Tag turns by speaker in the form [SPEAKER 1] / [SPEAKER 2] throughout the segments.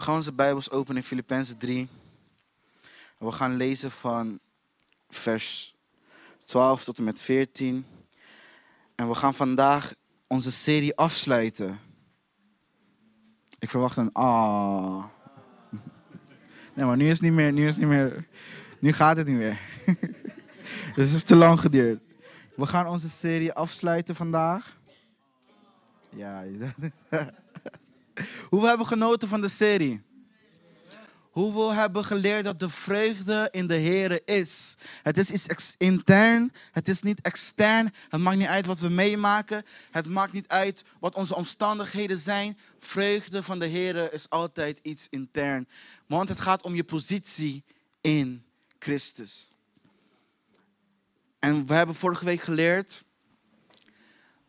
[SPEAKER 1] We gaan onze Bijbels openen in Filippenzen 3. En we gaan lezen van vers 12 tot en met 14. En we gaan vandaag onze serie afsluiten. Ik verwacht een ah. Nee, maar nu is het niet meer, nu is het niet meer, nu gaat het niet meer. Het heeft te lang geduurd. We gaan onze serie afsluiten vandaag. Ja, hoe we hebben genoten van de serie. Hoe we hebben geleerd dat de vreugde in de Heer is. Het is iets intern, het is niet extern. Het maakt niet uit wat we meemaken. Het maakt niet uit wat onze omstandigheden zijn. Vreugde van de Heer is altijd iets intern. Want het gaat om je positie in Christus. En we hebben vorige week geleerd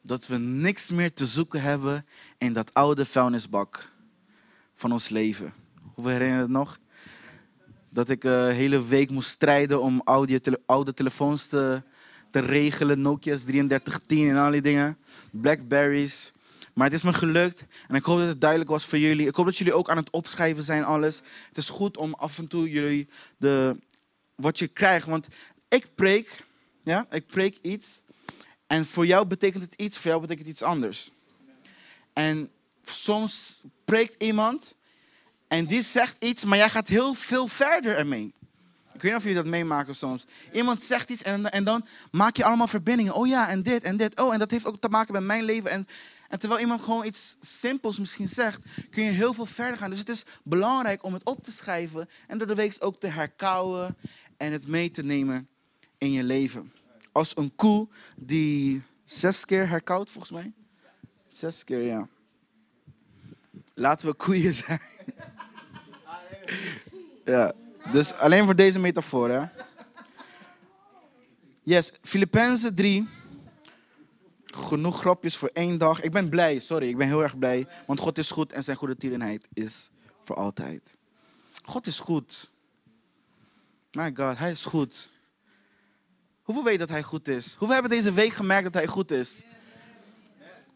[SPEAKER 1] dat we niks meer te zoeken hebben in dat oude vuilnisbak van ons leven. Hoe herinneren het nog? Dat ik een eh, hele week moest strijden om oude, oude telefoons te, te regelen. Nokia's 3310 en al die dingen. Blackberries. Maar het is me gelukt. En ik hoop dat het duidelijk was voor jullie. Ik hoop dat jullie ook aan het opschrijven zijn alles. Het is goed om af en toe jullie de, wat je krijgt. Want ik preek ja? Ik preek iets. En voor jou betekent het iets, voor jou betekent het iets anders. En soms preekt iemand en die zegt iets, maar jij gaat heel veel verder ermee. Ik weet niet of jullie dat meemaken soms. Iemand zegt iets en, en dan maak je allemaal verbindingen. Oh ja, en dit en dit. Oh, en dat heeft ook te maken met mijn leven. En, en terwijl iemand gewoon iets simpels misschien zegt, kun je heel veel verder gaan. Dus het is belangrijk om het op te schrijven en door de week ook te herkauwen en het mee te nemen in je leven. Als een koe die zes keer herkoudt, volgens mij. Zes keer, ja. Laten we koeien zijn. ja, dus alleen voor deze metafoor, hè. Yes, Filippenzen 3. Genoeg grapjes voor één dag. Ik ben blij, sorry, ik ben heel erg blij. Want God is goed en zijn goede tierenheid is voor altijd. God is goed. My God, hij is goed. Hoeveel weet dat hij goed is? Hoeveel hebben deze week gemerkt dat hij goed is?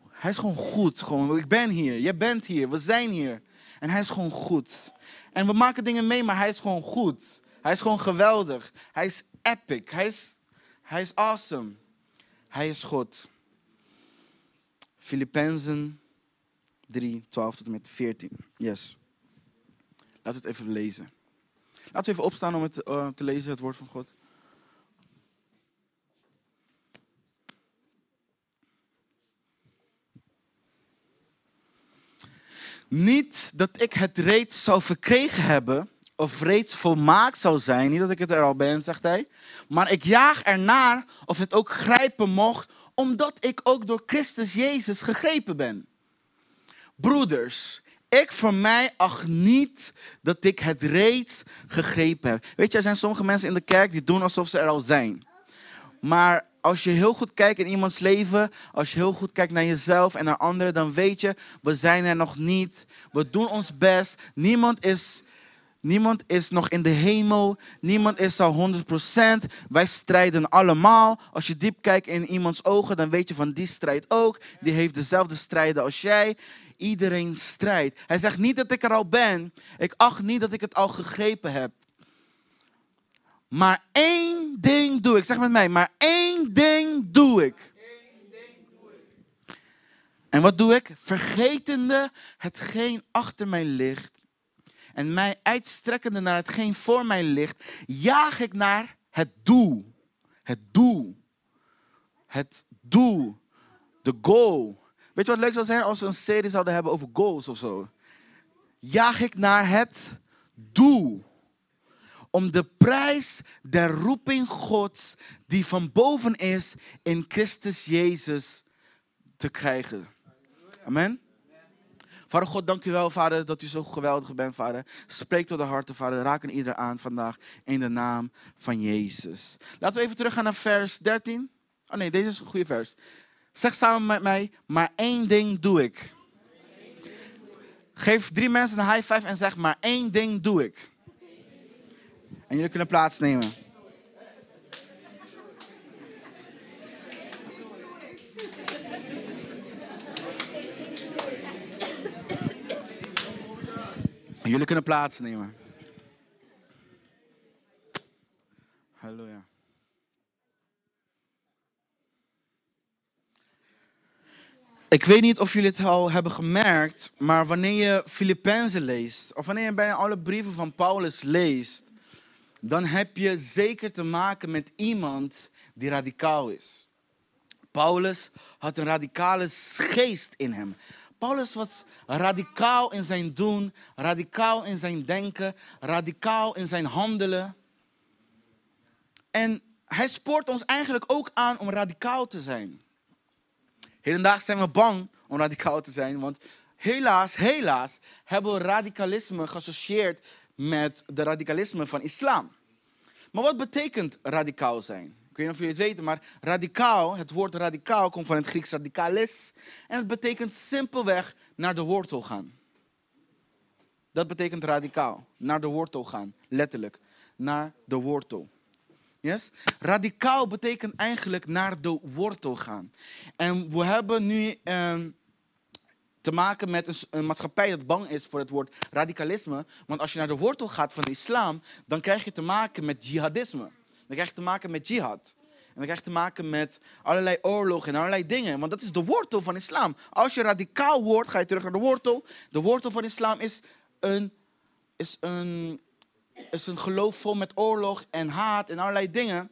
[SPEAKER 1] Hij is gewoon goed. Gewoon, ik ben hier, jij bent hier, we zijn hier. En hij is gewoon goed. En we maken dingen mee, maar hij is gewoon goed. Hij is gewoon geweldig. Hij is epic. Hij is, hij is awesome. Hij is God. Filippenzen 3, 12 tot en met 14. Yes. Laten we het even lezen. Laten we even opstaan om het uh, te lezen, het woord van God. Niet dat ik het reeds zou verkregen hebben of reeds volmaakt zou zijn. Niet dat ik het er al ben, zegt hij. Maar ik jaag ernaar of het ook grijpen mocht, omdat ik ook door Christus Jezus gegrepen ben. Broeders, ik voor mij acht niet dat ik het reeds gegrepen heb. Weet je, er zijn sommige mensen in de kerk die doen alsof ze er al zijn. Maar als je heel goed kijkt in iemands leven, als je heel goed kijkt naar jezelf en naar anderen, dan weet je, we zijn er nog niet. We doen ons best. Niemand is, niemand is nog in de hemel. Niemand is al 100%. Wij strijden allemaal. Als je diep kijkt in iemands ogen, dan weet je van die strijd ook. Die heeft dezelfde strijden als jij. Iedereen strijdt. Hij zegt niet dat ik er al ben. Ik acht niet dat ik het al gegrepen heb. Maar één ding doe ik. Zeg met mij, maar één ding doe ik. En wat doe ik? Vergetende hetgeen achter mij ligt en mij uitstrekkende naar hetgeen voor mij ligt, jaag ik naar het doel. Het doel. Het doel. De goal. Weet je wat leuk zou zijn als we een serie zouden hebben over goals of zo? Jaag ik naar het doel om de prijs der roeping Gods die van boven is in Christus Jezus te krijgen. Amen. Vader God, dank u wel, Vader, dat u zo geweldig bent, Vader. Spreek tot de harten, Vader. Raak een ieder aan vandaag in de naam van Jezus. Laten we even teruggaan naar vers 13. Oh nee, deze is een goede vers. Zeg samen met mij, maar één ding doe ik. Geef drie mensen een high five en zeg, maar één ding doe ik. En jullie kunnen plaatsnemen. Jullie kunnen plaatsnemen. Halleluja. Ik weet niet of jullie het al hebben gemerkt, maar wanneer je Filippenzen leest, of wanneer je bijna alle brieven van Paulus leest, dan heb je zeker te maken met iemand die radicaal is. Paulus had een radicale geest in hem. Paulus was radicaal in zijn doen, radicaal in zijn denken, radicaal in zijn handelen. En hij spoort ons eigenlijk ook aan om radicaal te zijn. Hedendaag zijn we bang om radicaal te zijn, want helaas, helaas hebben we radicalisme geassocieerd met de radicalisme van islam. Maar wat betekent radicaal zijn? Ik weet niet of jullie het weten, maar radicaal, het woord radicaal komt van het Grieks radicalis. En het betekent simpelweg naar de wortel gaan. Dat betekent radicaal, naar de wortel gaan, letterlijk, naar de wortel. Yes? Radicaal betekent eigenlijk naar de wortel gaan. En we hebben nu ehm, te maken met een, maatschappij dat bang is voor het woord radicalisme. Want als je naar de wortel gaat van de islam, dan krijg je te maken met jihadisme. Dan krijg je te maken met jihad. En dan krijg je te maken met allerlei oorlogen en allerlei dingen. Want dat is de wortel van islam. Als je radicaal wordt, ga je terug naar de wortel. De wortel van islam is een, is een is een geloof vol met oorlog en haat en allerlei dingen.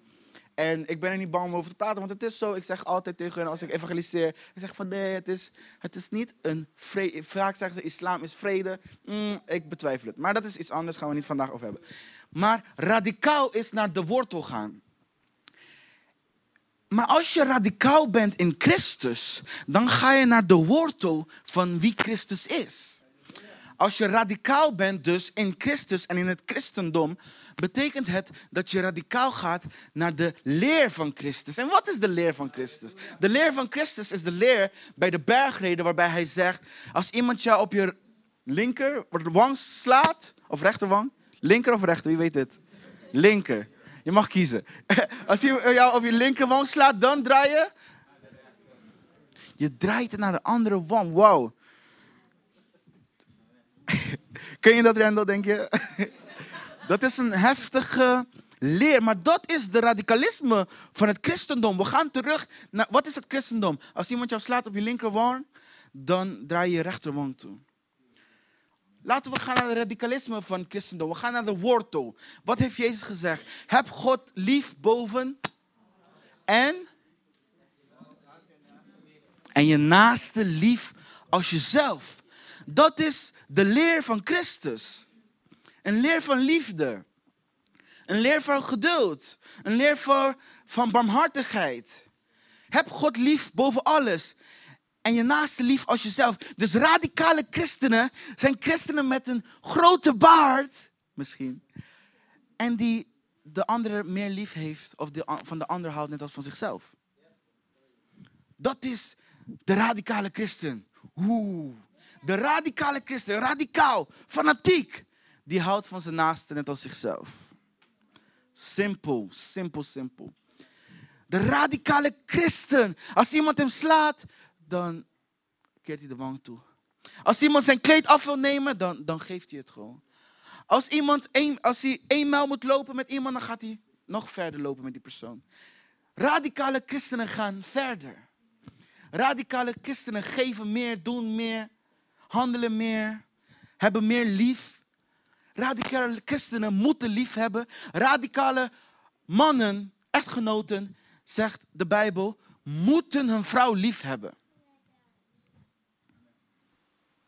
[SPEAKER 1] En ik ben er niet bang om over te praten, want het is zo. Ik zeg altijd tegen hen als ik evangeliseer, ik zeg van nee, het is, het is niet een vrede. Vaak zeggen ze islam is vrede. Mm, ik betwijfel het. Maar dat is iets anders, gaan we niet vandaag over hebben. Maar radicaal is naar de wortel gaan. Maar als je radicaal bent in Christus, dan ga je naar de wortel van wie Christus is. Als je radicaal bent dus in Christus en in het christendom, betekent het dat je radicaal gaat naar de leer van Christus. En wat is de leer van Christus? De leer van Christus is de leer bij de bergreden waarbij hij zegt, als iemand jou op je linker wang slaat, of rechterwang, linker of rechter, wie weet het? Linker. Je mag kiezen. Als hij jou op je linkerwang slaat, dan draai je. Je draait naar de andere wang. Wauw. Ken je dat, Randall, denk je? dat is een heftige leer. Maar dat is de radicalisme van het christendom. We gaan terug naar, wat is het christendom? Als iemand jou slaat op je linkerwang, dan draai je je rechterwang toe. Laten we gaan naar het radicalisme van het christendom. We gaan naar de wortel. Wat heeft Jezus gezegd? Heb God lief boven en... En je naaste lief als jezelf. Dat is de leer van Christus. Een leer van liefde. Een leer van geduld. Een leer van, van barmhartigheid. Heb God lief boven alles. En je naaste lief als jezelf. Dus radicale christenen zijn christenen met een grote baard. Misschien. En die de andere meer lief heeft. Of van de ander houdt net als van zichzelf. Dat is de radicale christen. Oeh. De radicale christen, radicaal, fanatiek, die houdt van zijn naaste net als zichzelf. Simpel, simpel, simpel. De radicale christen, als iemand hem slaat, dan keert hij de wang toe. Als iemand zijn kleed af wil nemen, dan, dan geeft hij het gewoon. Als, iemand een, als hij één mijl moet lopen met iemand, dan gaat hij nog verder lopen met die persoon. Radicale christenen gaan verder. Radicale christenen geven meer, doen meer handelen meer, hebben meer lief. Radicale christenen moeten lief hebben. Radicale mannen, echtgenoten, zegt de Bijbel, moeten hun vrouw lief hebben.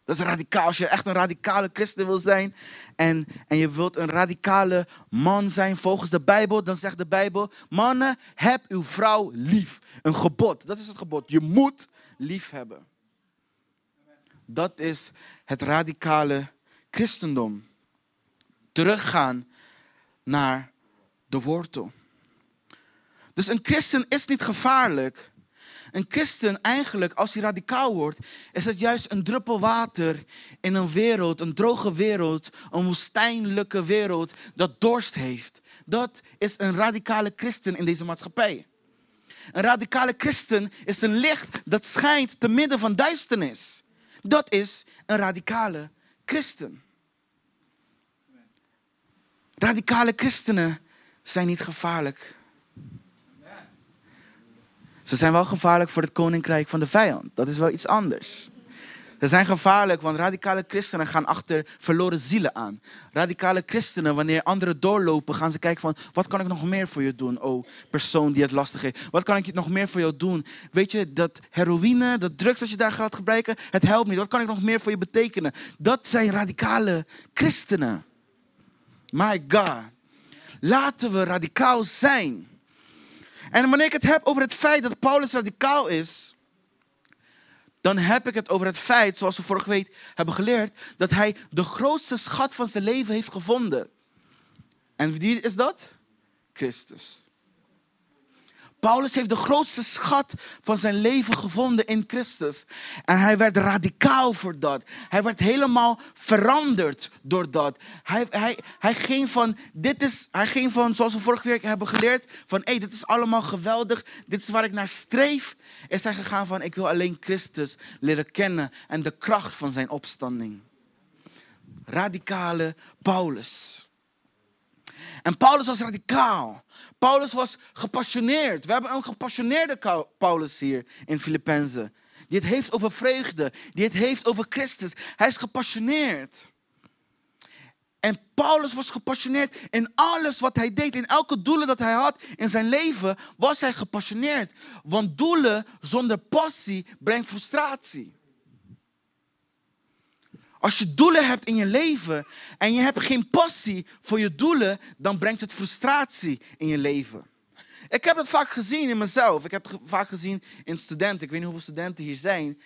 [SPEAKER 1] Dat is radicaal. Als je echt een radicale christen wil zijn en, en je wilt een radicale man zijn volgens de Bijbel, dan zegt de Bijbel, mannen, heb uw vrouw lief. Een gebod, dat is het gebod. Je moet lief hebben. Dat is het radicale christendom. Teruggaan naar de wortel. Dus een christen is niet gevaarlijk. Een christen eigenlijk, als hij radicaal wordt, is het juist een druppel water in een wereld, een droge wereld, een woestijnlijke wereld dat dorst heeft. Dat is een radicale christen in deze maatschappij. Een radicale christen is een licht dat schijnt te midden van duisternis. Dat is een radicale christen. Radicale christenen zijn niet gevaarlijk. Ze zijn wel gevaarlijk voor het koninkrijk van de vijand. Dat is wel iets anders. Ze zijn gevaarlijk, want radicale christenen gaan achter verloren zielen aan. Radicale christenen, wanneer anderen doorlopen, gaan ze kijken van... wat kan ik nog meer voor je doen, oh persoon die het lastig heeft? Wat kan ik nog meer voor jou doen? Weet je, dat heroïne, dat drugs dat je daar gaat gebruiken, het helpt niet. Wat kan ik nog meer voor je betekenen? Dat zijn radicale christenen. My God. Laten we radicaal zijn. En wanneer ik het heb over het feit dat Paulus radicaal is, dan heb ik het over het feit, zoals we vorige week hebben geleerd, dat hij de grootste schat van zijn leven heeft gevonden. En wie is dat? Christus. Paulus heeft de grootste schat van zijn leven gevonden in Christus. En hij werd radicaal voor dat. Hij werd helemaal veranderd door dat. Hij, hij, hij, ging, van, dit is, hij ging van, zoals we vorige week hebben geleerd, van hé, hey, dit is allemaal geweldig, dit is waar ik naar streef. Is hij gegaan van, ik wil alleen Christus leren kennen en de kracht van zijn opstanding. Radicale Paulus. En Paulus was radicaal. Paulus was gepassioneerd. We hebben een gepassioneerde Paulus hier in Filippenzen. Die het heeft over vreugde. Die het heeft over Christus. Hij is gepassioneerd. En Paulus was gepassioneerd in alles wat hij deed. In elke doelen dat hij had in zijn leven was hij gepassioneerd. Want doelen zonder passie brengt frustratie. Als je doelen hebt in je leven en je hebt geen passie voor je doelen, dan brengt het frustratie in je leven. Ik heb het vaak gezien in mezelf. Ik heb het vaak gezien in studenten. Ik weet niet hoeveel studenten hier zijn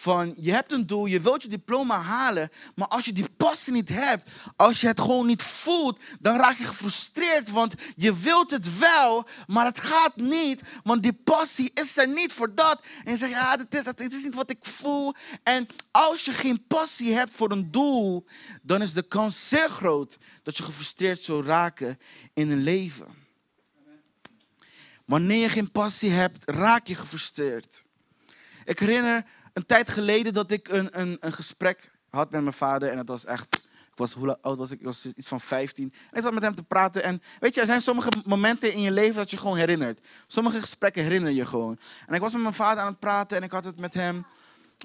[SPEAKER 1] van je hebt een doel, je wilt je diploma halen, maar als je die passie niet hebt, als je het gewoon niet voelt, dan raak je gefrustreerd, want je wilt het wel, maar het gaat niet, want die passie is er niet voor dat. En je zegt, ja, dit is, dit is niet wat ik voel. En als je geen passie hebt voor een doel, dan is de kans zeer groot dat je gefrustreerd zult raken in een leven. Wanneer je geen passie hebt, raak je gefrustreerd. Ik herinner een tijd geleden dat ik een, een, een gesprek had met mijn vader. En het was echt, ik was, hoe oud was ik? Ik was iets van 15. En ik zat met hem te praten. En weet je, er zijn sommige momenten in je leven dat je gewoon herinnert. Sommige gesprekken herinner je gewoon. En ik was met mijn vader aan het praten en ik had het met hem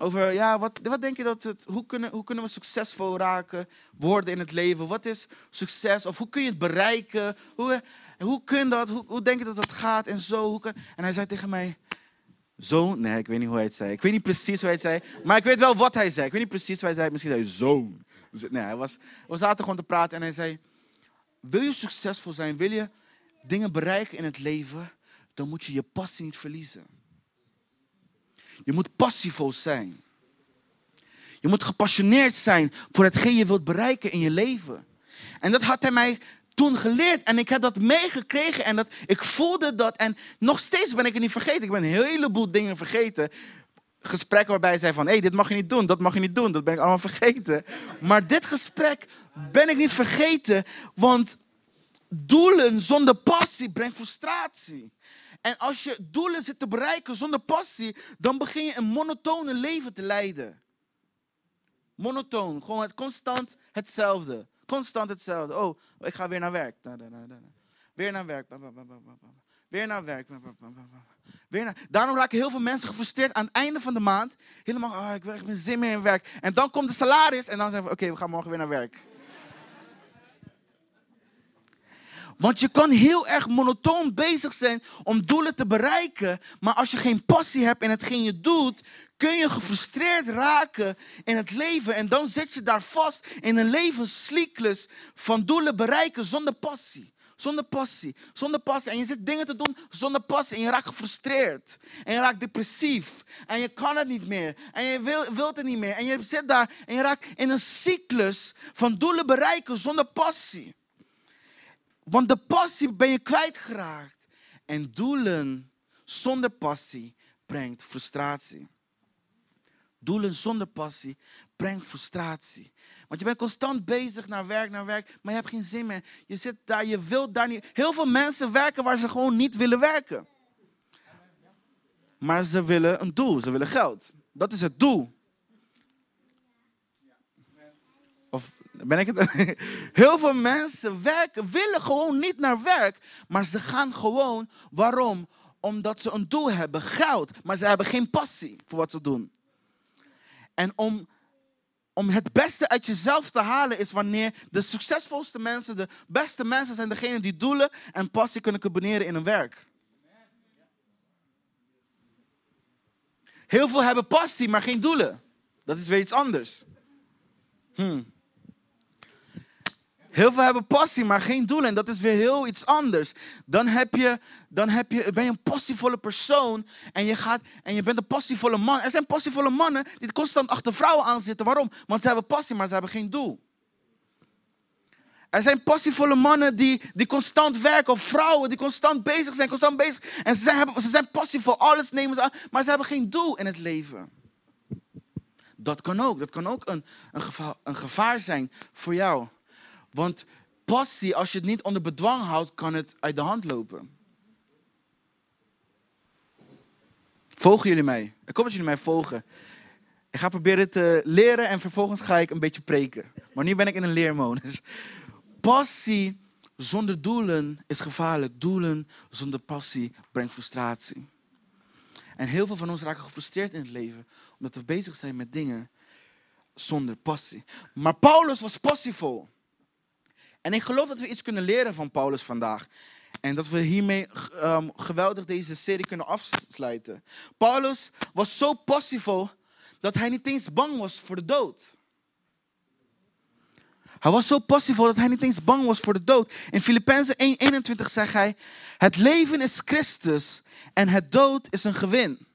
[SPEAKER 1] over, ja, wat, wat denk je dat het, hoe kunnen, hoe kunnen we succesvol raken, worden in het leven? Wat is succes? Of hoe kun je het bereiken? Hoe, hoe kun dat? Hoe, hoe denk je dat dat gaat? En zo. En hij zei tegen mij, Zoon? Nee, ik weet niet hoe hij het zei. Ik weet niet precies hoe hij het zei. Maar ik weet wel wat hij zei. Ik weet niet precies hoe hij zei. Misschien zei hij zoon. Nee, hij was, we zaten gewoon te praten en hij zei... Wil je succesvol zijn? Wil je dingen bereiken in het leven? Dan moet je je passie niet verliezen. Je moet passievol zijn. Je moet gepassioneerd zijn voor hetgeen je wilt bereiken in je leven. En dat had hij mij toen geleerd en ik heb dat meegekregen en dat, ik voelde dat en nog steeds ben ik het niet vergeten. Ik ben een heleboel dingen vergeten. Gesprekken waarbij zei van, hé, hey, dit mag je niet doen, dat mag je niet doen, dat ben ik allemaal vergeten. Maar dit gesprek ben ik niet vergeten, want doelen zonder passie brengt frustratie. En als je doelen zit te bereiken zonder passie, dan begin je een monotone leven te leiden. Monotoon, gewoon het constant hetzelfde. Constant hetzelfde. Oh, ik ga weer naar werk. Weer naar werk. Weer naar werk. Weer naar... Daarom raken heel veel mensen gefrustreerd aan het einde van de maand. Helemaal, oh, ik heb geen zin meer in werk. En dan komt de salaris en dan zeggen we, oké, we gaan morgen weer naar werk. Want je kan heel erg monotoon bezig zijn om doelen te bereiken. Maar als je geen passie hebt in hetgeen je doet, kun je gefrustreerd raken in het leven. En dan zit je daar vast in een levenscyclus van doelen bereiken zonder passie. Zonder passie, zonder passie. En je zit dingen te doen zonder passie. En je raakt gefrustreerd. En je raakt depressief. En je kan het niet meer. En je wil, wilt het niet meer. En je zit daar en je raakt in een cyclus van doelen bereiken zonder passie. Want de passie ben je kwijtgeraakt. En doelen zonder passie brengt frustratie. Doelen zonder passie brengt frustratie. Want je bent constant bezig naar werk, naar werk, maar je hebt geen zin meer. Je zit daar, je wilt daar niet. Heel veel mensen werken waar ze gewoon niet willen werken. Maar ze willen een doel, ze willen geld. Dat is het doel. Of ben ik het? Heel veel mensen werken, willen gewoon niet naar werk. Maar ze gaan gewoon. Waarom? Omdat ze een doel hebben, geld. Maar ze hebben geen passie voor wat ze doen. En om, om het beste uit jezelf te halen is wanneer de succesvolste mensen, de beste mensen zijn degene die doelen en passie kunnen combineren in hun werk. Heel veel hebben passie, maar geen doelen. Dat is weer iets anders. Hmm. Heel veel hebben passie, maar geen doelen. En dat is weer heel iets anders. Dan, heb je, dan heb je, ben je een passievolle persoon. En je, gaat, en je bent een passievolle man. Er zijn passievolle mannen die constant achter vrouwen aanzitten. Waarom? Want ze hebben passie, maar ze hebben geen doel. Er zijn passievolle mannen die, die constant werken. Of vrouwen die constant bezig zijn, constant bezig. En ze zijn, ze zijn passievol, alles nemen ze aan. Maar ze hebben geen doel in het leven. Dat kan ook. Dat kan ook een, een, een gevaar zijn voor jou. Want passie, als je het niet onder bedwang houdt, kan het uit de hand lopen. Volgen jullie mij? Ik hoop dat jullie mij volgen. Ik ga proberen te leren en vervolgens ga ik een beetje preken. Maar nu ben ik in een leermodus. Passie zonder doelen is gevaarlijk. Doelen zonder passie brengt frustratie. En heel veel van ons raken gefrustreerd in het leven, omdat we bezig zijn met dingen zonder passie. Maar Paulus was passievol. En ik geloof dat we iets kunnen leren van Paulus vandaag. En dat we hiermee um, geweldig deze serie kunnen afsluiten. Paulus was zo passievol dat hij niet eens bang was voor de dood. Hij was zo passievol dat hij niet eens bang was voor de dood. In Filippenzen 1:21 zegt hij: Het leven is Christus en het dood is een gewin.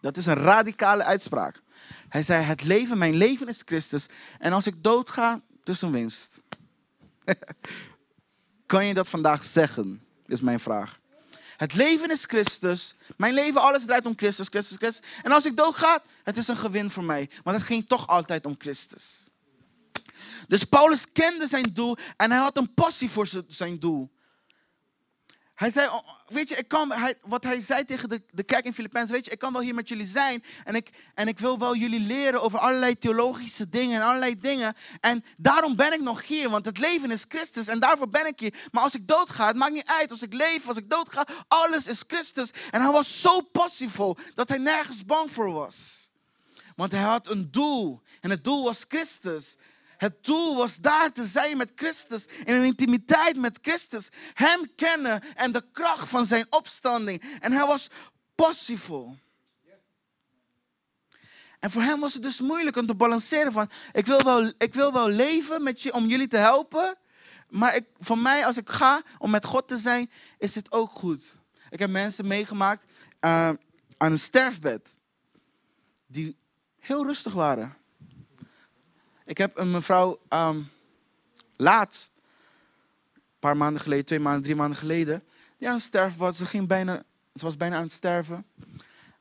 [SPEAKER 1] Dat is een radicale uitspraak. Hij zei: Het leven, mijn leven is Christus. En als ik dood ga, dus een winst. kan je dat vandaag zeggen? Is mijn vraag. Het leven is Christus. Mijn leven, alles draait om Christus, Christus, Christus. En als ik dood ga, het is een gewin voor mij. Maar het ging toch altijd om Christus. Dus Paulus kende zijn doel en hij had een passie voor zijn doel. Hij zei, oh, weet je, ik kan, wat hij zei tegen de, de kerk in Filippenzen, weet je, ik kan wel hier met jullie zijn en ik, en ik wil wel jullie leren over allerlei theologische dingen en allerlei dingen. En daarom ben ik nog hier, want het leven is Christus en daarvoor ben ik hier. Maar als ik doodga, het maakt niet uit, als ik leef, als ik doodga, alles is Christus. En hij was zo passievol dat hij nergens bang voor was. Want hij had een doel en het doel was Christus. Het doel was daar te zijn met Christus, in een intimiteit met Christus. Hem kennen en de kracht van zijn opstanding. En hij was passievol. En voor hem was het dus moeilijk om te balanceren van, ik wil wel, ik wil wel leven met je, om jullie te helpen. Maar ik, voor mij, als ik ga om met God te zijn, is het ook goed. Ik heb mensen meegemaakt uh, aan een sterfbed. Die heel rustig waren. Ik heb een mevrouw um, laatst, een paar maanden geleden, twee maanden, drie maanden geleden, die aan het sterven was. Ze, ging bijna, ze was bijna aan het sterven.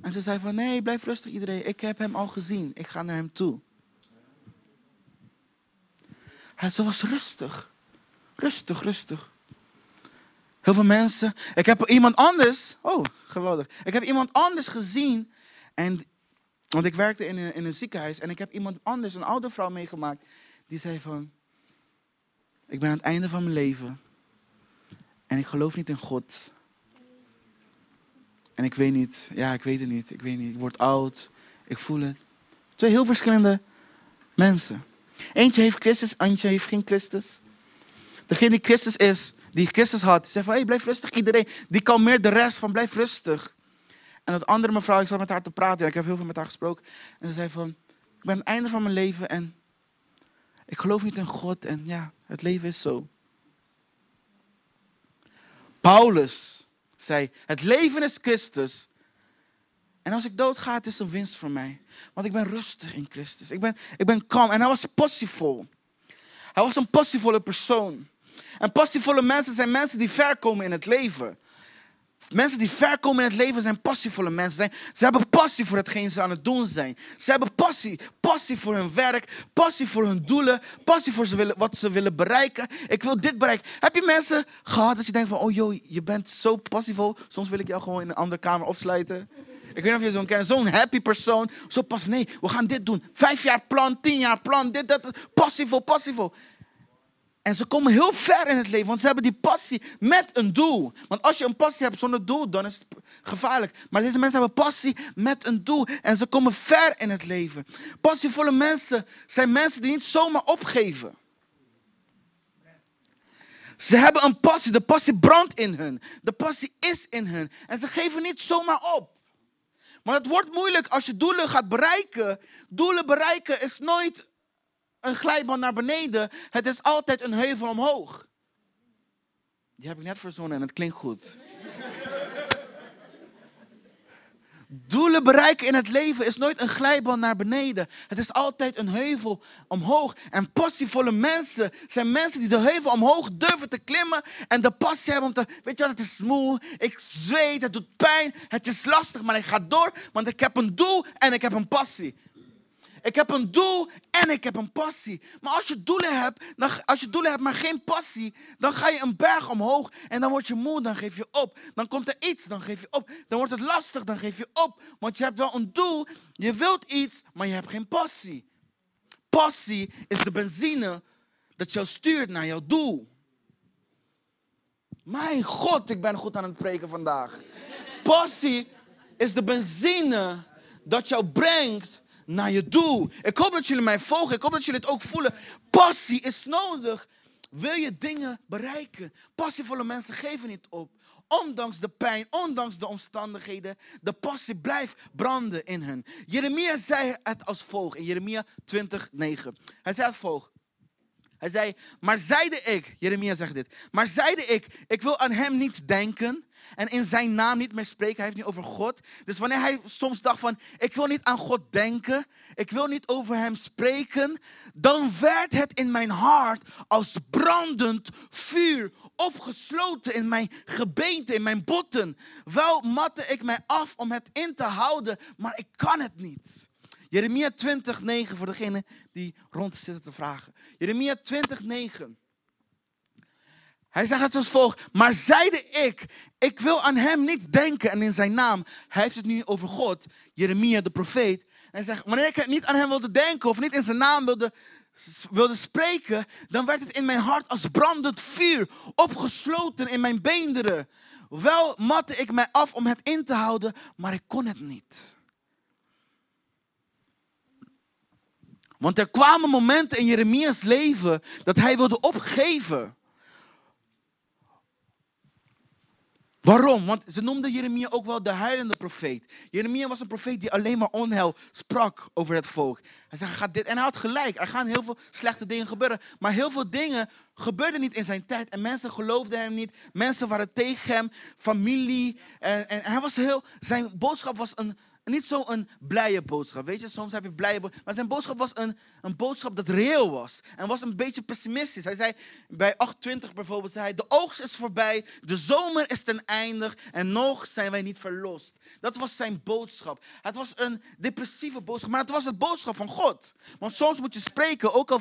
[SPEAKER 1] En ze zei van, nee, blijf rustig iedereen. Ik heb hem al gezien. Ik ga naar hem toe. En ze was rustig. Rustig, rustig. Heel veel mensen. Ik heb iemand anders. Oh, geweldig. Ik heb iemand anders gezien. En want ik werkte in een, in een ziekenhuis en ik heb iemand anders, een oude vrouw meegemaakt, die zei van, ik ben aan het einde van mijn leven en ik geloof niet in God. En ik weet niet, ja, ik weet het niet, ik weet niet, ik word oud, ik voel het. Twee heel verschillende mensen. Eentje heeft Christus, eentje heeft geen Christus. Degene die Christus is, die Christus had, zei van, hey, blijf rustig iedereen. Die kalmeert de rest van, blijf rustig. En dat andere mevrouw, ik zat met haar te praten. ik heb heel veel met haar gesproken. En ze zei van, ik ben aan het einde van mijn leven en ik geloof niet in God. En ja, het leven is zo. Paulus zei, het leven is Christus. En als ik doodga, het is een winst voor mij. Want ik ben rustig in Christus. Ik ben, ik ben kalm. En hij was passievol. Hij was een passievolle persoon. En passievolle mensen zijn mensen die ver komen in het leven. Mensen die ver komen in het leven zijn passievolle mensen. Zijn. Ze hebben passie voor hetgeen ze aan het doen zijn. Ze hebben passie. Passie voor hun werk. Passie voor hun doelen. Passie voor wat ze willen bereiken. Ik wil dit bereiken. Heb je mensen gehad dat je denkt van... Oh joh, je bent zo passievol. Soms wil ik jou gewoon in een andere kamer opsluiten. Ik weet niet of je zo'n kennen. Zo'n happy persoon. Zo pas, nee, we gaan dit doen. Vijf jaar plan, tien jaar plan, dit, dat. Passievol, passievol. En ze komen heel ver in het leven, want ze hebben die passie met een doel. Want als je een passie hebt zonder doel, dan is het gevaarlijk. Maar deze mensen hebben passie met een doel en ze komen ver in het leven. Passievolle mensen zijn mensen die niet zomaar opgeven. Ze hebben een passie, de passie brandt in hun. De passie is in hun. En ze geven niet zomaar op. Maar het wordt moeilijk als je doelen gaat bereiken. Doelen bereiken is nooit een glijbaan naar beneden. Het is altijd een heuvel omhoog. Die heb ik net verzonnen en het klinkt goed. Doelen bereiken in het leven is nooit een glijbaan naar beneden. Het is altijd een heuvel omhoog. En passievolle mensen zijn mensen die de heuvel omhoog durven te klimmen. En de passie hebben om te. Weet je wat, het is moe. Ik zweet, het doet pijn. Het is lastig, maar ik ga door. Want ik heb een doel en ik heb een passie. Ik heb een doel en ik heb een passie. Maar als je doelen hebt, dan, als je doelen hebt maar geen passie, dan ga je een berg omhoog en dan word je moe, dan geef je op. Dan komt er iets, dan geef je op. Dan wordt het lastig, dan geef je op. Want je hebt wel een doel, je wilt iets, maar je hebt geen passie. Passie is de benzine dat jou stuurt naar jouw doel. Mijn God, ik ben goed aan het preken vandaag. Passie is de benzine dat jou brengt naar je doel. Ik hoop dat jullie mij volgen. Ik hoop dat jullie het ook voelen. Passie is nodig. Wil je dingen bereiken? Passievolle mensen geven niet op. Ondanks de pijn, ondanks de omstandigheden, de passie blijft branden in hen. Jeremia zei het als volgt in Jeremia 20, 9. Hij zei het volgt. Hij zei, maar zeide ik, Jeremia zegt dit, maar zeide ik, ik wil aan hem niet denken en in zijn naam niet meer spreken. Hij heeft niet over God. Dus wanneer hij soms dacht van, ik wil niet aan God denken, ik wil niet over hem spreken, dan werd het in mijn hart als brandend vuur opgesloten in mijn gebeente, in mijn botten. Wel matte ik mij af om het in te houden, maar ik kan het niet. Jeremia 20, 9, voor degene die rond zitten te vragen. Jeremia 20, 9. Hij zegt het zoals volgt. Maar zeide ik, ik wil aan hem niet denken en in zijn naam. Hij heeft het nu over God, Jeremia de profeet. En hij zegt, wanneer ik niet aan hem wilde denken of niet in zijn naam wilde, wilde spreken, dan werd het in mijn hart als brandend vuur, opgesloten in mijn beenderen. Wel matte ik mij af om het in te houden, maar ik kon het niet. Want er kwamen momenten in Jeremia's leven dat hij wilde opgeven. Waarom? Want ze noemden Jeremia ook wel de heilende profeet. Jeremia was een profeet die alleen maar onheil sprak over het volk. Hij zei, gaat dit. En hij had gelijk, er gaan heel veel slechte dingen gebeuren. Maar heel veel dingen gebeurden niet in zijn tijd. En mensen geloofden hem niet. Mensen waren tegen hem, familie. En, en hij was heel, zijn boodschap was een, niet zo'n blije boodschap. Weet je, soms heb je blije boodschap. Maar zijn boodschap was een, een boodschap dat reëel was. En was een beetje pessimistisch. Hij zei bij 28 bijvoorbeeld, zei hij, de oogst is voorbij, de zomer is ten einde en nog zijn wij niet verlost. Dat was zijn boodschap. Het was een depressieve boodschap, maar het was het boodschap van God. Want soms moet je spreken, ook al,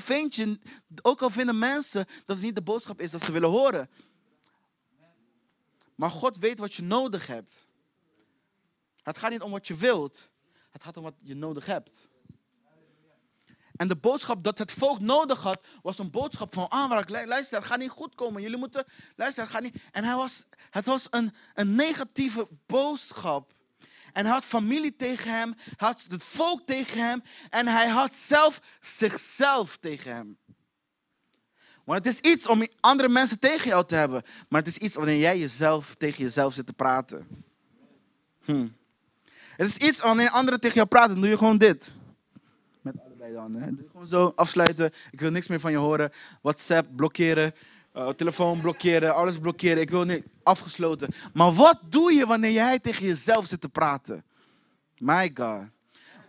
[SPEAKER 1] ook al vinden mensen dat het niet de boodschap is dat ze willen horen. Maar God weet wat je nodig hebt. Het gaat niet om wat je wilt. Het gaat om wat je nodig hebt. En de boodschap dat het volk nodig had, was een boodschap van aanraak. Luister, het gaat niet goed komen. Jullie moeten, luister, het gaat niet. En hij was, het was een, een negatieve boodschap. En hij had familie tegen hem, hij had het volk tegen hem en hij had zelf zichzelf tegen hem. Want het is iets om andere mensen tegen jou te hebben, maar het is iets wanneer jij jezelf tegen jezelf zit te praten. Hm. Het is iets wanneer anderen tegen jou praten, dan doe je gewoon dit. Met allebei de handen. Doe gewoon zo afsluiten. Ik wil niks meer van je horen. WhatsApp blokkeren. Uh, telefoon blokkeren. Alles blokkeren. Ik wil niet. Afgesloten. Maar wat doe je wanneer jij tegen jezelf zit te praten? My God.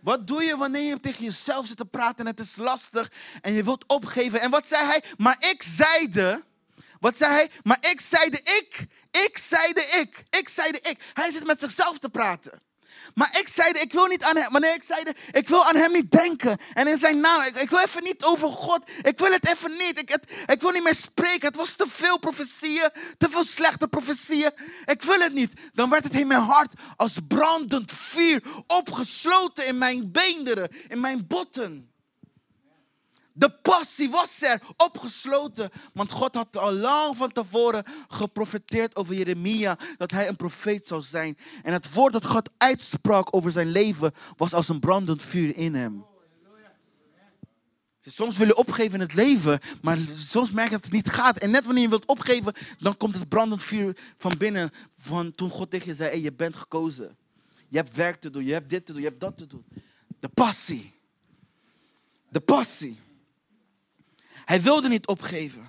[SPEAKER 1] Wat doe je wanneer je tegen jezelf zit te praten en het is lastig en je wilt opgeven? En wat zei hij? Maar ik zeide. Wat zei hij? Maar ik zeide ik. Ik zeide ik. Ik zeide ik. Hij zit met zichzelf te praten. Maar ik zeide, ik wil niet aan hem. Wanneer ik zeide, ik wil aan hem niet denken. En in zijn naam, ik, ik wil even niet over God. Ik wil het even niet. Ik, het, ik wil niet meer spreken. Het was te veel profetieën. Te veel slechte profetieën. Ik wil het niet. Dan werd het in mijn hart als brandend vuur. Opgesloten in mijn beenderen. In mijn botten. De passie was er, opgesloten. Want God had al lang van tevoren geprofeteerd over Jeremia dat hij een profeet zou zijn. En het woord dat God uitsprak over zijn leven was als een brandend vuur in hem. Soms wil je opgeven in het leven, maar soms merk je dat het niet gaat. En net wanneer je wilt opgeven, dan komt het brandend vuur van binnen. Van toen God tegen je zei, hey, je bent gekozen. Je hebt werk te doen, je hebt dit te doen, je hebt dat te doen. De passie. De passie. Hij wilde niet opgeven.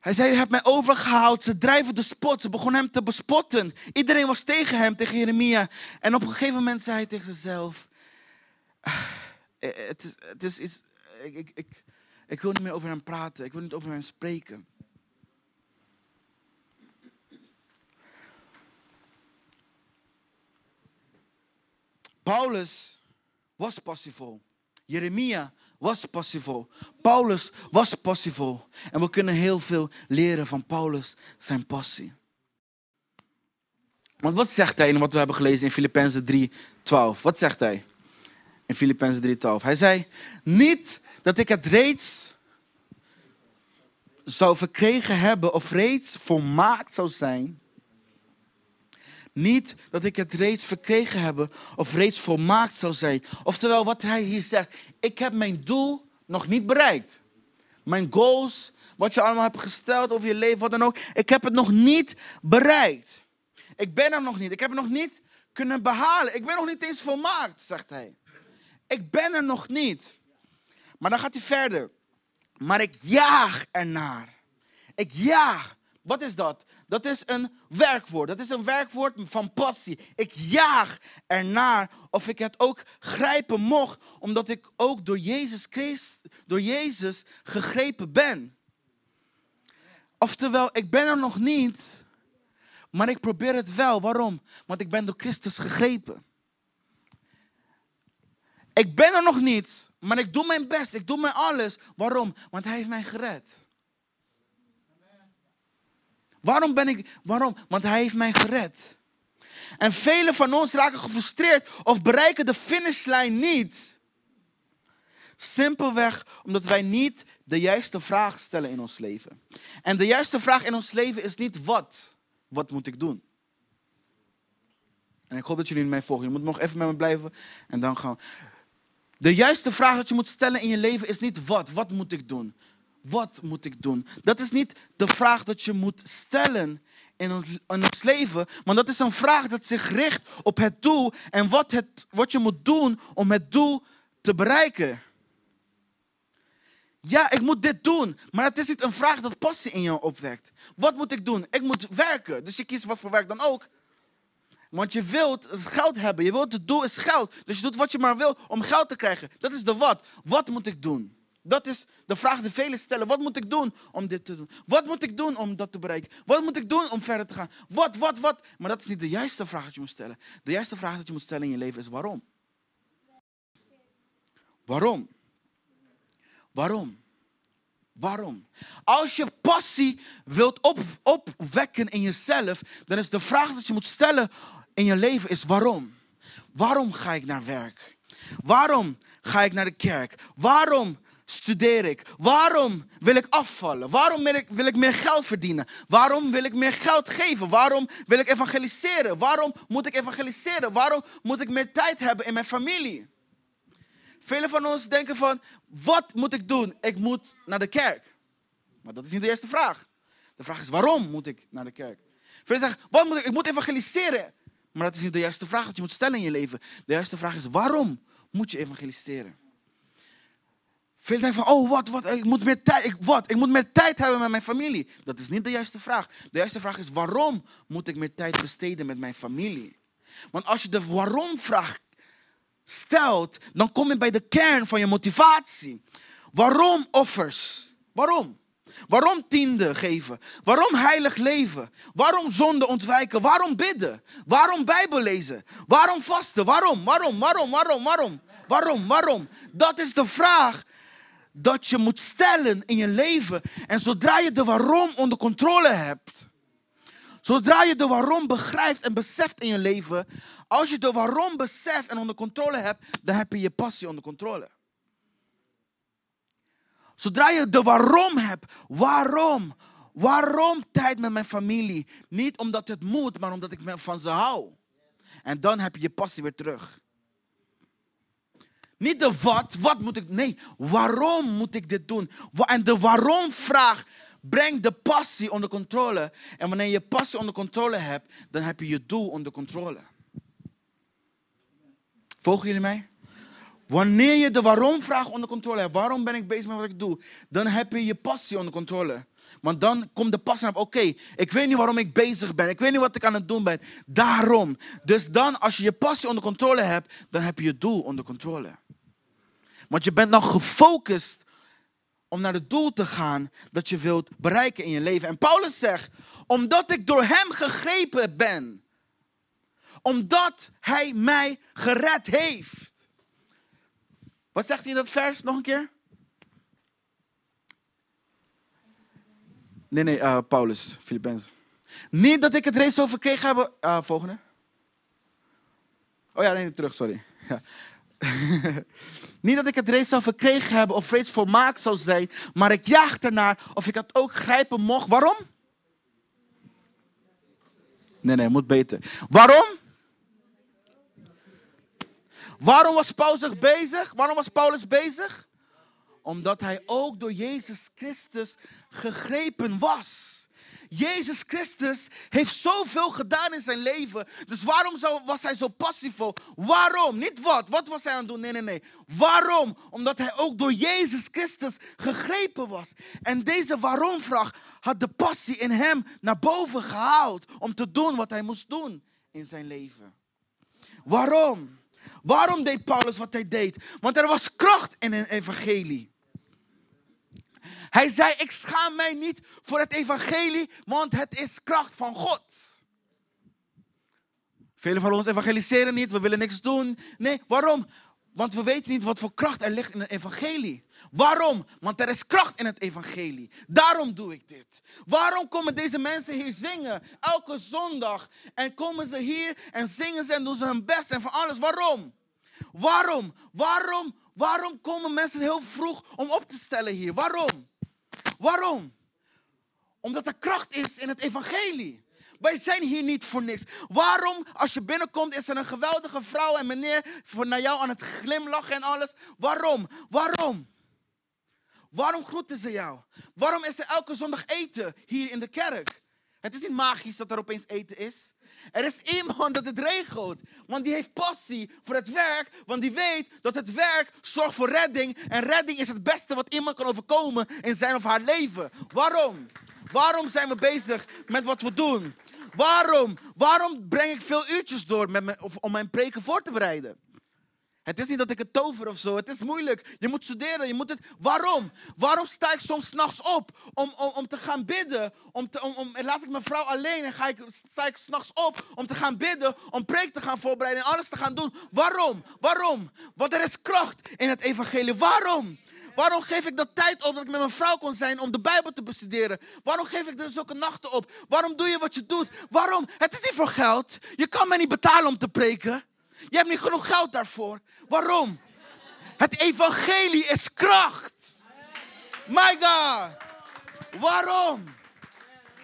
[SPEAKER 1] Hij zei, je hebt mij overgehaald. Ze drijven de spot. Ze begonnen hem te bespotten. Iedereen was tegen hem, tegen Jeremia. En op een gegeven moment zei hij tegen zichzelf... Ah, het is, het is iets... Ik, ik, ik, ik wil niet meer over hem praten. Ik wil niet over hem spreken. Paulus was passievol. Jeremia was passievol. Paulus was passievol. En we kunnen heel veel leren van Paulus, zijn passie. Want wat zegt hij in wat we hebben gelezen in Filippenzen 3, 12? Wat zegt hij in Filippenzen 3, 12? Hij zei, niet dat ik het reeds zou verkregen hebben of reeds volmaakt zou zijn niet dat ik het reeds verkregen heb of reeds volmaakt zou zijn. Oftewel, wat hij hier zegt, ik heb mijn doel nog niet bereikt. Mijn goals, wat je allemaal hebt gesteld over je leven, wat dan ook. Ik heb het nog niet bereikt. Ik ben er nog niet. Ik heb het nog niet kunnen behalen. Ik ben nog niet eens volmaakt, zegt hij. Ik ben er nog niet. Maar dan gaat hij verder. Maar ik jaag ernaar. Ik jaag. Wat is dat? Dat is een werkwoord. Dat is een werkwoord van passie. Ik jaag ernaar of ik het ook grijpen mocht, omdat ik ook door Jezus, Christ, door Jezus gegrepen ben. Oftewel, ik ben er nog niet, maar ik probeer het wel. Waarom? Want ik ben door Christus gegrepen. Ik ben er nog niet, maar ik doe mijn best. Ik doe mijn alles. Waarom? Want Hij heeft mij gered. Waarom ben ik, waarom? Want hij heeft mij gered. En velen van ons raken gefrustreerd of bereiken de finishlijn niet. Simpelweg omdat wij niet de juiste vraag stellen in ons leven. En de juiste vraag in ons leven is niet wat. Wat moet ik doen? En ik hoop dat jullie mij volgen. Je moet nog even met me blijven en dan gaan we. De juiste vraag dat je moet stellen in je leven is niet wat. Wat moet ik doen? Wat moet ik doen? Dat is niet de vraag dat je moet stellen in ons leven, maar dat is een vraag dat zich richt op het doel en wat, het, wat je moet doen om het doel te bereiken. Ja, ik moet dit doen, maar het is niet een vraag dat passie in jou opwekt. Wat moet ik doen? Ik moet werken. Dus je kiest wat voor werk dan ook. Want je wilt geld hebben. Je wilt het doel is geld. Dus je doet wat je maar wil om geld te krijgen. Dat is de wat. Wat moet ik doen? Dat is de vraag die velen stellen. Wat moet ik doen om dit te doen? Wat moet ik doen om dat te bereiken? Wat moet ik doen om verder te gaan? Wat, wat, wat? Maar dat is niet de juiste vraag dat je moet stellen. De juiste vraag dat je moet stellen in je leven is waarom? Waarom? Waarom? Waarom? Als je passie wilt op, opwekken in jezelf, dan is de vraag dat je moet stellen in je leven is waarom? Waarom ga ik naar werk? Waarom ga ik naar de kerk? Waarom studeer ik? Waarom wil ik afvallen? Waarom wil ik, wil ik meer geld verdienen? Waarom wil ik meer geld geven? Waarom wil ik evangeliseren? Waarom moet ik evangeliseren? Waarom moet ik meer tijd hebben in mijn familie? Velen van ons denken van, wat moet ik doen? Ik moet naar de kerk. Maar dat is niet de eerste vraag. De vraag is, waarom moet ik naar de kerk? Velen zeggen, wat moet ik? ik moet evangeliseren. Maar dat is niet de juiste vraag dat je moet stellen in je leven. De juiste vraag is, waarom moet je evangeliseren? Veel denken van, oh wat, wat, ik moet meer tijd, ik, wat, ik moet meer tijd hebben met mijn familie. Dat is niet de juiste vraag. De juiste vraag is, waarom moet ik meer tijd besteden met mijn familie? Want als je de waarom-vraag stelt, dan kom je bij de kern van je motivatie. Waarom offers? Waarom? Waarom tiende geven? Waarom heilig leven? Waarom zonde ontwijken? Waarom bidden? Waarom Bijbel lezen? Waarom vasten? Waarom? Waarom? Waarom? Waarom? Waarom? Waarom? Waarom? Dat is de vraag dat je moet stellen in je leven. En zodra je de waarom onder controle hebt, zodra je de waarom begrijpt en beseft in je leven, als je de waarom beseft en onder controle hebt, dan heb je je passie onder controle. Zodra je de waarom hebt, waarom? Waarom tijd met mijn familie? Niet omdat het moet, maar omdat ik van ze hou. En dan heb je je passie weer terug. Niet de wat, wat moet ik, nee, waarom moet ik dit doen? En de waarom-vraag brengt de passie onder controle. En wanneer je passie onder controle hebt, dan heb je je doel onder controle. Volgen jullie mij? Wanneer je de waarom-vraag onder controle hebt, waarom ben ik bezig met wat ik doe, dan heb je je passie onder controle. Want dan komt de passie op, oké, ik weet niet waarom ik bezig ben, ik weet niet wat ik aan het doen ben, daarom. Dus dan, als je je passie onder controle hebt, dan heb je je doel onder controle. Want je bent nog gefocust om naar het doel te gaan dat je wilt bereiken in je leven. En Paulus zegt, omdat ik door hem gegrepen ben, omdat hij mij gered heeft. Wat zegt hij in dat vers nog een keer? Nee, nee, uh, Paulus, Filippenzen. Niet dat ik het reeds over kreeg hebben. Uh, volgende. Oh ja, nee, terug, sorry. Ja. Niet dat ik het reeds zou verkregen hebben of reeds volmaakt zou zijn, maar ik jaag ernaar of ik het ook grijpen mocht. Waarom? Nee, nee, moet beter. Waarom? Waarom was Paulus bezig? Waarom was Paulus bezig? Omdat hij ook door Jezus Christus gegrepen was. Jezus Christus heeft zoveel gedaan in zijn leven. Dus waarom was hij zo passievol? Waarom? Niet wat. Wat was hij aan het doen? Nee, nee, nee. Waarom? Omdat hij ook door Jezus Christus gegrepen was. En deze waarom-vraag had de passie in hem naar boven gehaald. Om te doen wat hij moest doen in zijn leven. Waarom? Waarom deed Paulus wat hij deed? Want er was kracht in een evangelie. Hij zei, ik schaam mij niet voor het evangelie, want het is kracht van God. Velen van ons evangeliseren niet, we willen niks doen. Nee, waarom? Want we weten niet wat voor kracht er ligt in het evangelie. Waarom? Want er is kracht in het evangelie. Daarom doe ik dit. Waarom komen deze mensen hier zingen elke zondag? En komen ze hier en zingen ze en doen ze hun best en van alles. Waarom? Waarom? Waarom? Waarom komen mensen heel vroeg om op te stellen hier? Waarom? Waarom? Omdat er kracht is in het evangelie. Wij zijn hier niet voor niks. Waarom, als je binnenkomt, is er een geweldige vrouw en meneer voor naar jou aan het glimlachen en alles? Waarom? Waarom? Waarom groeten ze jou? Waarom is er elke zondag eten hier in de kerk? Het is niet magisch dat er opeens eten is. Er is iemand dat het regelt. Want die heeft passie voor het werk. Want die weet dat het werk zorgt voor redding. En redding is het beste wat iemand kan overkomen in zijn of haar leven. Waarom? Waarom zijn we bezig met wat we doen? Waarom? Waarom breng ik veel uurtjes door met mijn, om mijn preken voor te bereiden? Het is niet dat ik het tover of zo. Het is moeilijk. Je moet studeren. Je moet het... Waarom? Waarom sta ik soms s'nachts op om, om, om te gaan bidden? Om te, om, om, en laat ik mijn vrouw alleen en ga ik, sta ik s'nachts op om te gaan bidden, om preek te gaan voorbereiden en alles te gaan doen. Waarom? Waarom? Want er is kracht in het evangelie. Waarom? Waarom geef ik dat tijd op dat ik met mijn vrouw kon zijn om de Bijbel te bestuderen? Waarom geef ik er zulke nachten op? Waarom doe je wat je doet? Waarom? Het is niet voor geld. Je kan mij niet betalen om te preken. Je hebt niet genoeg geld daarvoor. Waarom? Het evangelie is kracht. My God. Waarom?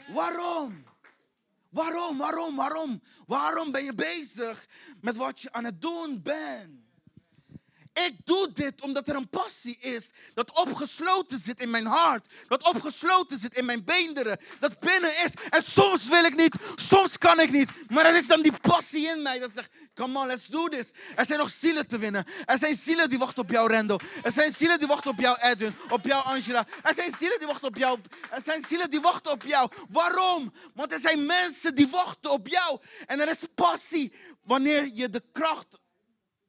[SPEAKER 1] Waarom? Waarom, waarom, waarom? Waarom ben je bezig met wat je aan het doen bent? Ik doe dit omdat er een passie is dat opgesloten zit in mijn hart. Dat opgesloten zit in mijn beenderen. Dat binnen is. En soms wil ik niet, soms kan ik niet. Maar er is dan die passie in mij dat zegt, come on, let's do this. Er zijn nog zielen te winnen. Er zijn zielen die wachten op jou, Rendo. Er zijn zielen die wachten op jou, Edwin. Op jou, Angela. Er zijn zielen die wachten op jou. Er zijn zielen die wachten op jou. Waarom? Want er zijn mensen die wachten op jou. En er is passie wanneer je de kracht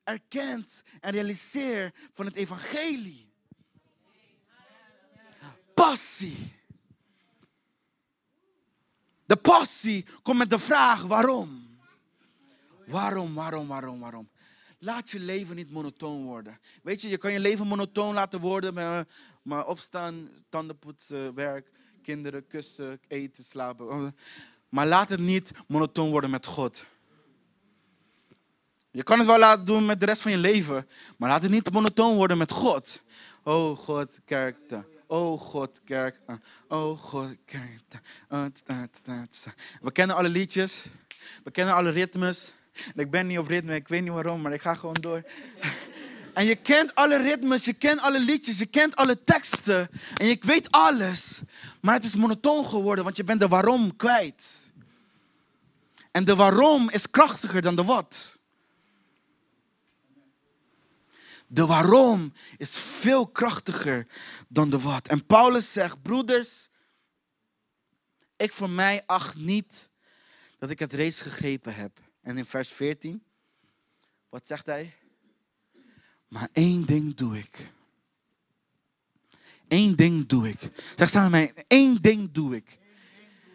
[SPEAKER 1] erkent en realiseert van het evangelie. Passie. De passie komt met de vraag waarom. Waarom, waarom, waarom, waarom? Laat je leven niet monotoon worden. Weet je, je kan je leven monotoon laten worden, maar, maar opstaan, tandenpoetsen, werk, kinderen, kussen, eten, slapen. Maar laat het niet monotoon worden met God. Je kan het wel laten doen met de rest van je leven, maar laat het niet monotoon worden met God. Oh God, kerk. Oh God, kerk. Oh God, kerk. We kennen alle liedjes. We kennen alle ritmes. Ik ben niet op ritme, ik weet niet waarom, maar ik ga gewoon door. En je kent alle ritmes, je kent alle liedjes, je kent alle teksten. En je weet alles. Maar het is monotoon geworden, want je bent de waarom kwijt. En de waarom is krachtiger dan de wat. De waarom is veel krachtiger dan de wat. En Paulus zegt, broeders, ik voor mij acht niet dat ik het race gegrepen heb. En in vers 14, wat zegt hij? Maar één ding doe ik. Eén ding doe ik. Zeg samen mij, één ding doe ik.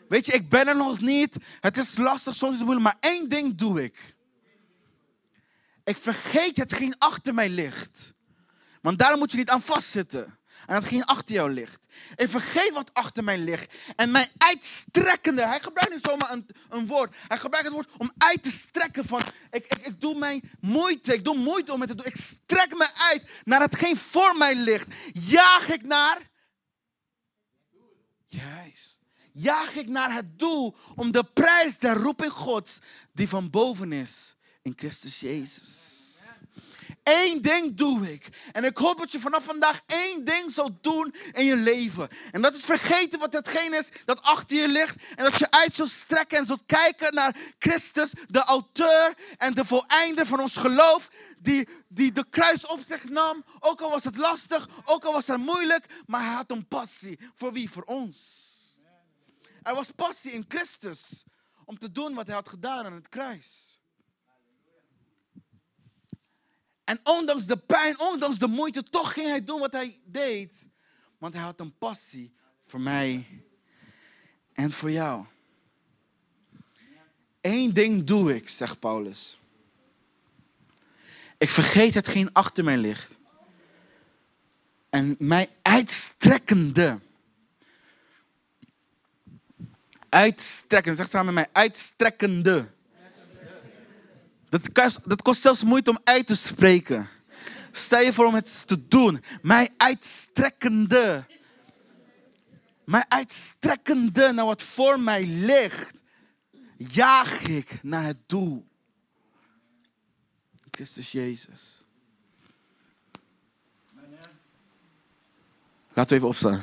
[SPEAKER 1] Weet je, ik ben er nog niet. Het is lastig, soms is het moeilijk, maar één ding doe ik. Ik vergeet hetgeen achter mij ligt. Want daar moet je niet aan vastzitten. En hetgeen achter jou ligt. Ik vergeet wat achter mij ligt. En mijn uitstrekkende. Hij gebruikt niet zomaar een, een woord. Hij gebruikt het woord om uit te strekken. Van, ik, ik, ik doe mijn moeite. Ik doe moeite om het te doen. Ik strek me uit naar hetgeen voor mij ligt. Jaag ik naar. Juist. Jaag ik naar het doel om de prijs der roeping Gods die van boven is in Christus Jezus. Eén ding doe ik. En ik hoop dat je vanaf vandaag één ding zult doen in je leven. En dat is vergeten wat hetgeen is dat achter je ligt. En dat je uit zult strekken en zult kijken naar Christus, de auteur en de voleinder van ons geloof. Die, die de kruis op zich nam. Ook al was het lastig, ook al was het moeilijk. Maar hij had een passie. Voor wie? Voor ons. Er was passie in Christus om te doen wat hij had gedaan aan het kruis. En ondanks de pijn, ondanks de moeite, toch ging hij doen wat hij deed. Want hij had een passie voor mij en voor jou. Eén ding doe ik, zegt Paulus. Ik vergeet hetgeen achter mij ligt. En mij uitstrekkende. Uitstrekkende, zegt samen met mij, uitstrekkende dat, dat kost zelfs moeite om uit te spreken. Stel je voor om het te doen. Mij uitstrekkende. Mij uitstrekkende naar wat voor mij ligt. Jaag ik naar het doel. Christus Jezus. Laten we even opstaan.